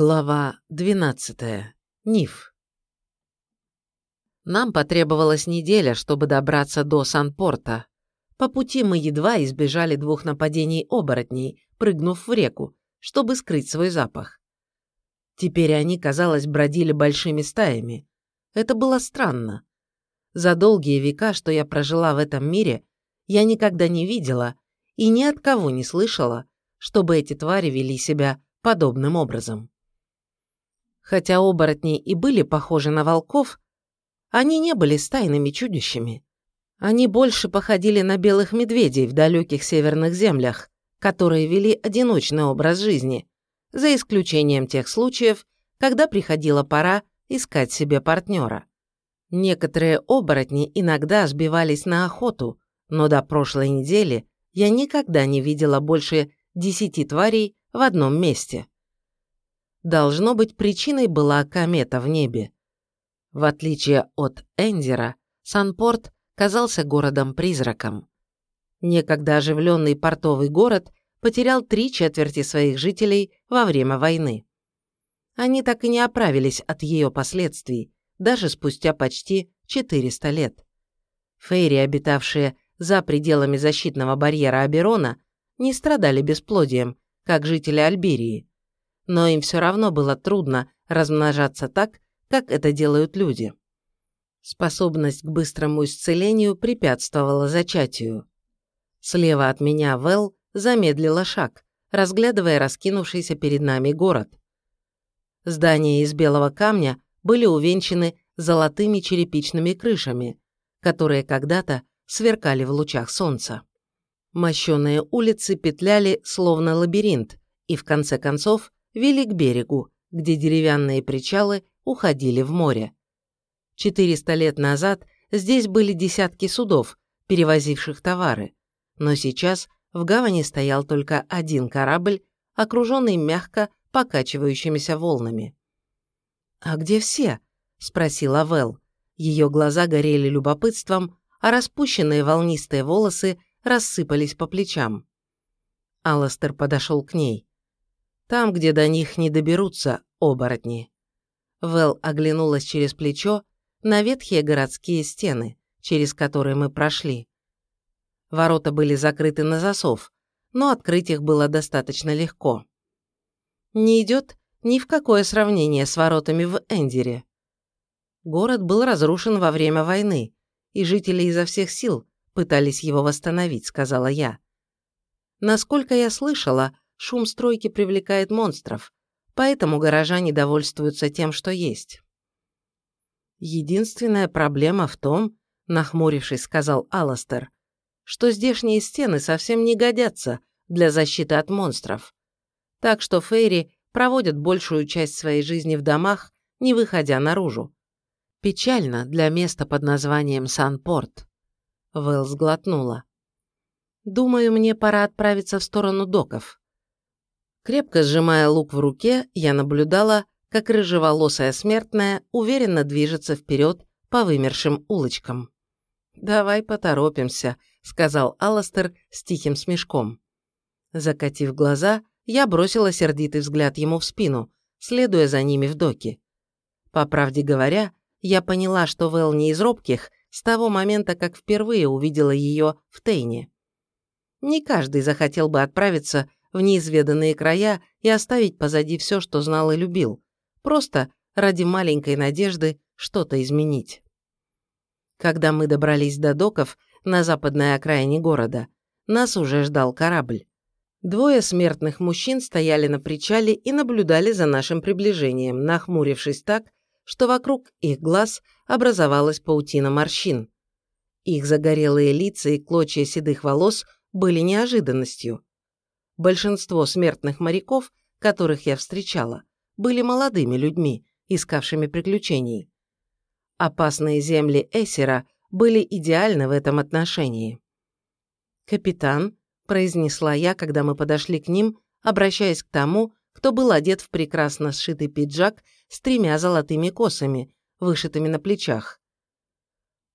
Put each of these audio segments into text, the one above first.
Глава 12. Ниф. Нам потребовалась неделя, чтобы добраться до Санпорта. По пути мы едва избежали двух нападений оборотней, прыгнув в реку, чтобы скрыть свой запах. Теперь они, казалось, бродили большими стаями. Это было странно. За долгие века, что я прожила в этом мире, я никогда не видела и ни от кого не слышала, чтобы эти твари вели себя подобным образом. Хотя оборотни и были похожи на волков, они не были стайными чудищами. Они больше походили на белых медведей в далеких северных землях, которые вели одиночный образ жизни, за исключением тех случаев, когда приходила пора искать себе партнера. Некоторые оборотни иногда сбивались на охоту, но до прошлой недели я никогда не видела больше десяти тварей в одном месте. Должно быть, причиной была комета в небе. В отличие от Эндера, Санпорт казался городом-призраком. Некогда оживленный портовый город потерял три четверти своих жителей во время войны. Они так и не оправились от ее последствий, даже спустя почти 400 лет. Фейри, обитавшие за пределами защитного барьера Аберона, не страдали бесплодием, как жители Альберии но им все равно было трудно размножаться так, как это делают люди. Способность к быстрому исцелению препятствовала зачатию. Слева от меня Вэл замедлила шаг, разглядывая раскинувшийся перед нами город. Здания из белого камня были увенчаны золотыми черепичными крышами, которые когда-то сверкали в лучах солнца. Мощеные улицы петляли словно лабиринт, и в конце концов вели к берегу, где деревянные причалы уходили в море. 400 лет назад здесь были десятки судов, перевозивших товары, но сейчас в гавани стоял только один корабль, окруженный мягко покачивающимися волнами. «А где все?» – спросила Вэл. Ее глаза горели любопытством, а распущенные волнистые волосы рассыпались по плечам. Алластер подошел к ней. Там, где до них не доберутся оборотни. Вэл оглянулась через плечо на ветхие городские стены, через которые мы прошли. Ворота были закрыты на засов, но открыть их было достаточно легко. Не идет ни в какое сравнение с воротами в Эндере. Город был разрушен во время войны, и жители изо всех сил пытались его восстановить, сказала я. Насколько я слышала, шум стройки привлекает монстров, поэтому горожане довольствуются тем, что есть. Единственная проблема в том, нахмурившись, сказал Аластер, что здешние стены совсем не годятся для защиты от монстров. Так что Фейри проводят большую часть своей жизни в домах, не выходя наружу. Печально для места под названием Санпорт. Вэл сглотнула. «Думаю, мне пора отправиться в сторону доков. Крепко сжимая лук в руке, я наблюдала, как рыжеволосая смертная уверенно движется вперед по вымершим улочкам. «Давай поторопимся», — сказал Алластер с тихим смешком. Закатив глаза, я бросила сердитый взгляд ему в спину, следуя за ними в доки. По правде говоря, я поняла, что Вэл не из робких с того момента, как впервые увидела ее в Тейне. Не каждый захотел бы отправиться в неизведанные края и оставить позади все, что знал и любил, просто ради маленькой надежды что-то изменить. Когда мы добрались до доков на западной окраине города, нас уже ждал корабль. Двое смертных мужчин стояли на причале и наблюдали за нашим приближением, нахмурившись так, что вокруг их глаз образовалась паутина морщин. Их загорелые лица и клочья седых волос были неожиданностью. Большинство смертных моряков, которых я встречала, были молодыми людьми, искавшими приключений. Опасные земли Эсера были идеальны в этом отношении. «Капитан», – произнесла я, когда мы подошли к ним, обращаясь к тому, кто был одет в прекрасно сшитый пиджак с тремя золотыми косами, вышитыми на плечах.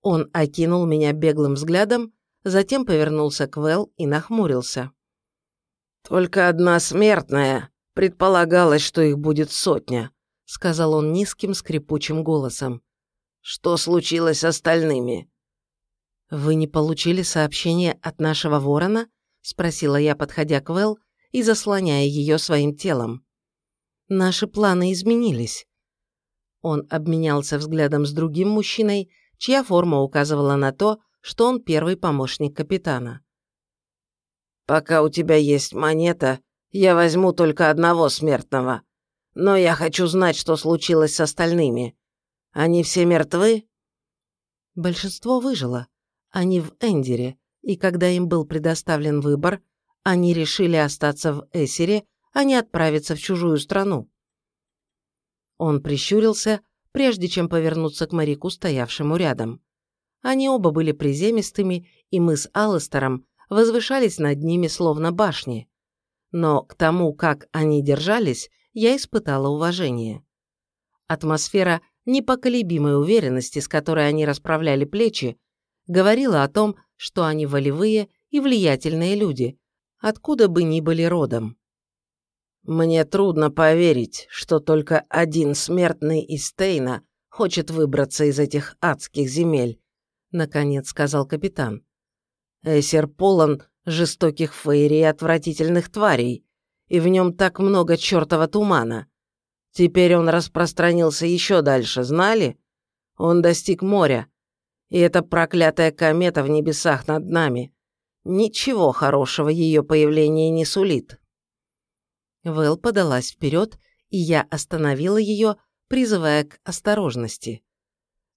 Он окинул меня беглым взглядом, затем повернулся к Вэл и нахмурился. «Только одна смертная Предполагалось, что их будет сотня», — сказал он низким скрипучим голосом. «Что случилось с остальными?» «Вы не получили сообщение от нашего ворона?» — спросила я, подходя к Вэл и заслоняя ее своим телом. «Наши планы изменились». Он обменялся взглядом с другим мужчиной, чья форма указывала на то, что он первый помощник капитана. «Пока у тебя есть монета, я возьму только одного смертного. Но я хочу знать, что случилось с остальными. Они все мертвы?» Большинство выжило. Они в Эндере, и когда им был предоставлен выбор, они решили остаться в Эсере, а не отправиться в чужую страну. Он прищурился, прежде чем повернуться к моряку, стоявшему рядом. Они оба были приземистыми, и мы с Алластером возвышались над ними словно башни но к тому, как они держались, я испытала уважение. Атмосфера непоколебимой уверенности, с которой они расправляли плечи, говорила о том, что они волевые и влиятельные люди, откуда бы ни были родом. «Мне трудно поверить, что только один смертный из Стейна хочет выбраться из этих адских земель», — наконец сказал капитан. «Эсер полон жестоких фейри и отвратительных тварей, и в нем так много чертова тумана. Теперь он распространился еще дальше, знали? Он достиг моря, и эта проклятая комета в небесах над нами. Ничего хорошего ее появление не сулит. Вэл подалась вперед, и я остановила ее, призывая к осторожности.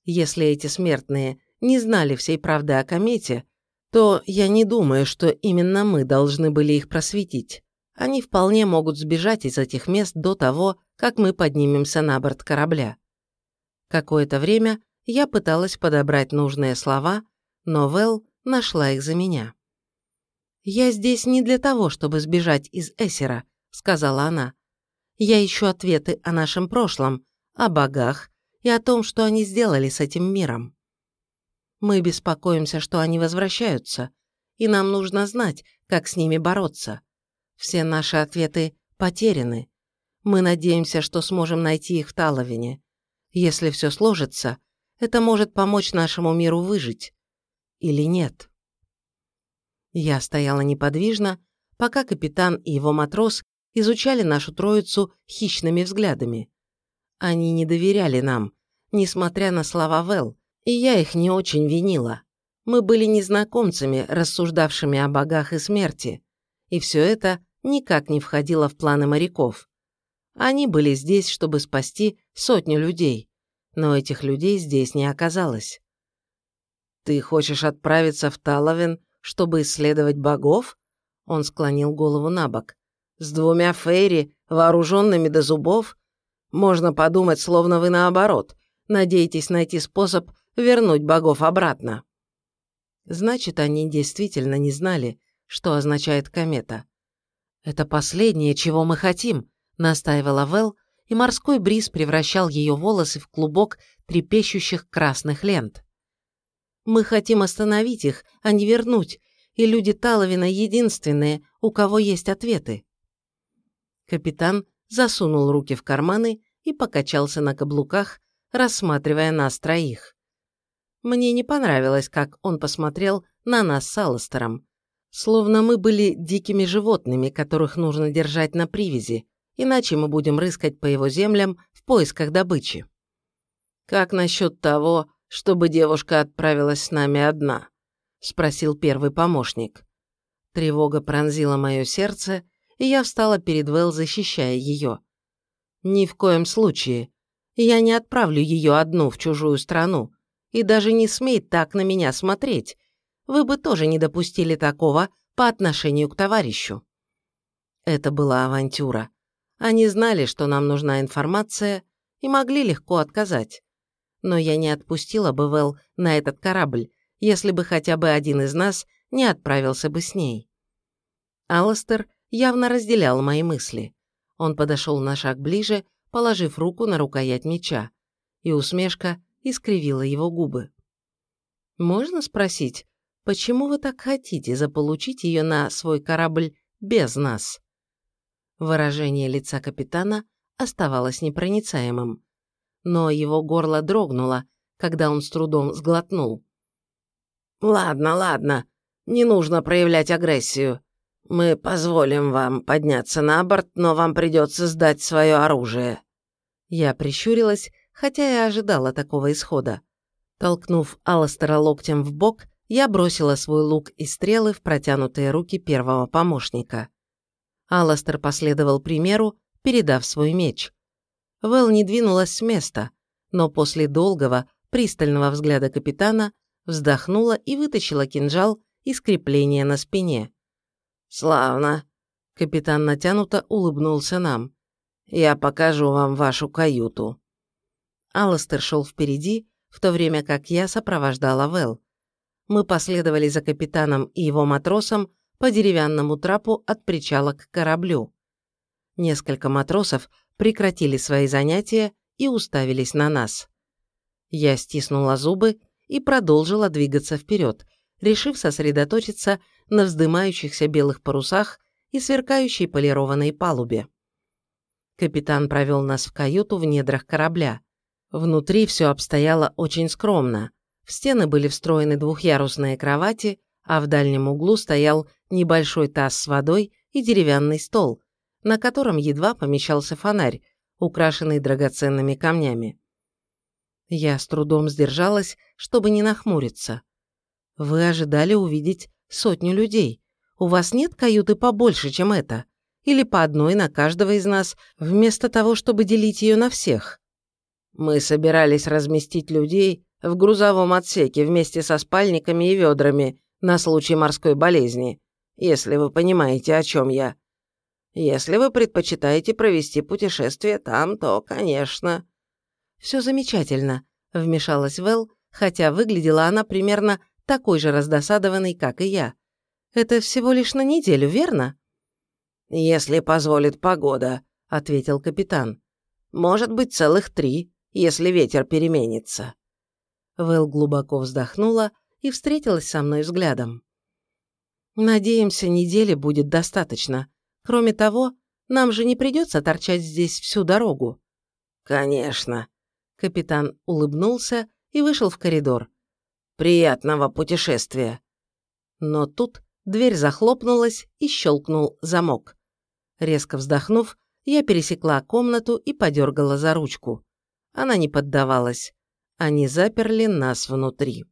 Если эти смертные не знали всей правды о комете, то я не думаю, что именно мы должны были их просветить. Они вполне могут сбежать из этих мест до того, как мы поднимемся на борт корабля. Какое-то время я пыталась подобрать нужные слова, но Вэл нашла их за меня. «Я здесь не для того, чтобы сбежать из Эсера», — сказала она. «Я ищу ответы о нашем прошлом, о богах и о том, что они сделали с этим миром. Мы беспокоимся, что они возвращаются, и нам нужно знать, как с ними бороться. Все наши ответы потеряны. Мы надеемся, что сможем найти их в Таловине. Если все сложится, это может помочь нашему миру выжить. Или нет? Я стояла неподвижно, пока капитан и его матрос изучали нашу троицу хищными взглядами. Они не доверяли нам, несмотря на слова Вэл, и я их не очень винила. Мы были незнакомцами, рассуждавшими о богах и смерти. И все это никак не входило в планы моряков. Они были здесь, чтобы спасти сотню людей. Но этих людей здесь не оказалось. «Ты хочешь отправиться в Таловен, чтобы исследовать богов?» Он склонил голову на бок. «С двумя фейри, вооруженными до зубов? Можно подумать, словно вы наоборот. Надеетесь найти способ вернуть богов обратно. Значит, они действительно не знали, что означает комета. «Это последнее, чего мы хотим», — настаивала Вэл, и морской бриз превращал ее волосы в клубок трепещущих красных лент. «Мы хотим остановить их, а не вернуть, и люди Таловина единственные, у кого есть ответы». Капитан засунул руки в карманы и покачался на каблуках, рассматривая нас троих. Мне не понравилось, как он посмотрел на нас с Алластером. Словно мы были дикими животными, которых нужно держать на привязи, иначе мы будем рыскать по его землям в поисках добычи. «Как насчет того, чтобы девушка отправилась с нами одна?» – спросил первый помощник. Тревога пронзила мое сердце, и я встала перед Вэл, защищая ее. «Ни в коем случае. Я не отправлю ее одну в чужую страну, и даже не смей так на меня смотреть. Вы бы тоже не допустили такого по отношению к товарищу. Это была авантюра. Они знали, что нам нужна информация, и могли легко отказать. Но я не отпустила бы Вэл на этот корабль, если бы хотя бы один из нас не отправился бы с ней. Алластер явно разделял мои мысли. Он подошел на шаг ближе, положив руку на рукоять меча, и усмешка искривила его губы. «Можно спросить, почему вы так хотите заполучить ее на свой корабль без нас?» Выражение лица капитана оставалось непроницаемым. Но его горло дрогнуло, когда он с трудом сглотнул. «Ладно, ладно, не нужно проявлять агрессию. Мы позволим вам подняться на борт, но вам придется сдать свое оружие». Я прищурилась, хотя и ожидала такого исхода. Толкнув Алластера локтем в бок, я бросила свой лук и стрелы в протянутые руки первого помощника. Алластер последовал примеру, передав свой меч. Вэл не двинулась с места, но после долгого, пристального взгляда капитана вздохнула и вытащила кинжал из крепления на спине. «Славно!» – капитан натянуто улыбнулся нам. «Я покажу вам вашу каюту». Алластер шел впереди, в то время как я сопровождала Вэл. Мы последовали за капитаном и его матросом по деревянному трапу от причала к кораблю. Несколько матросов прекратили свои занятия и уставились на нас. Я стиснула зубы и продолжила двигаться вперед, решив сосредоточиться на вздымающихся белых парусах и сверкающей полированной палубе. Капитан провел нас в каюту в недрах корабля. Внутри все обстояло очень скромно. В стены были встроены двухъярусные кровати, а в дальнем углу стоял небольшой таз с водой и деревянный стол, на котором едва помещался фонарь, украшенный драгоценными камнями. Я с трудом сдержалась, чтобы не нахмуриться. Вы ожидали увидеть сотню людей. У вас нет каюты побольше, чем это? Или по одной на каждого из нас, вместо того, чтобы делить ее на всех? Мы собирались разместить людей в грузовом отсеке вместе со спальниками и ведрами на случай морской болезни, если вы понимаете, о чем я. Если вы предпочитаете провести путешествие там, то, конечно...» «Все замечательно», — вмешалась Вэл, хотя выглядела она примерно такой же раздосадованной, как и я. «Это всего лишь на неделю, верно?» «Если позволит погода», — ответил капитан. «Может быть, целых три, если ветер переменится». Вэл глубоко вздохнула и встретилась со мной взглядом. «Надеемся, недели будет достаточно. Кроме того, нам же не придется торчать здесь всю дорогу». «Конечно». Капитан улыбнулся и вышел в коридор. «Приятного путешествия». Но тут дверь захлопнулась и щелкнул замок. Резко вздохнув, я пересекла комнату и подергала за ручку. Она не поддавалась. Они заперли нас внутри.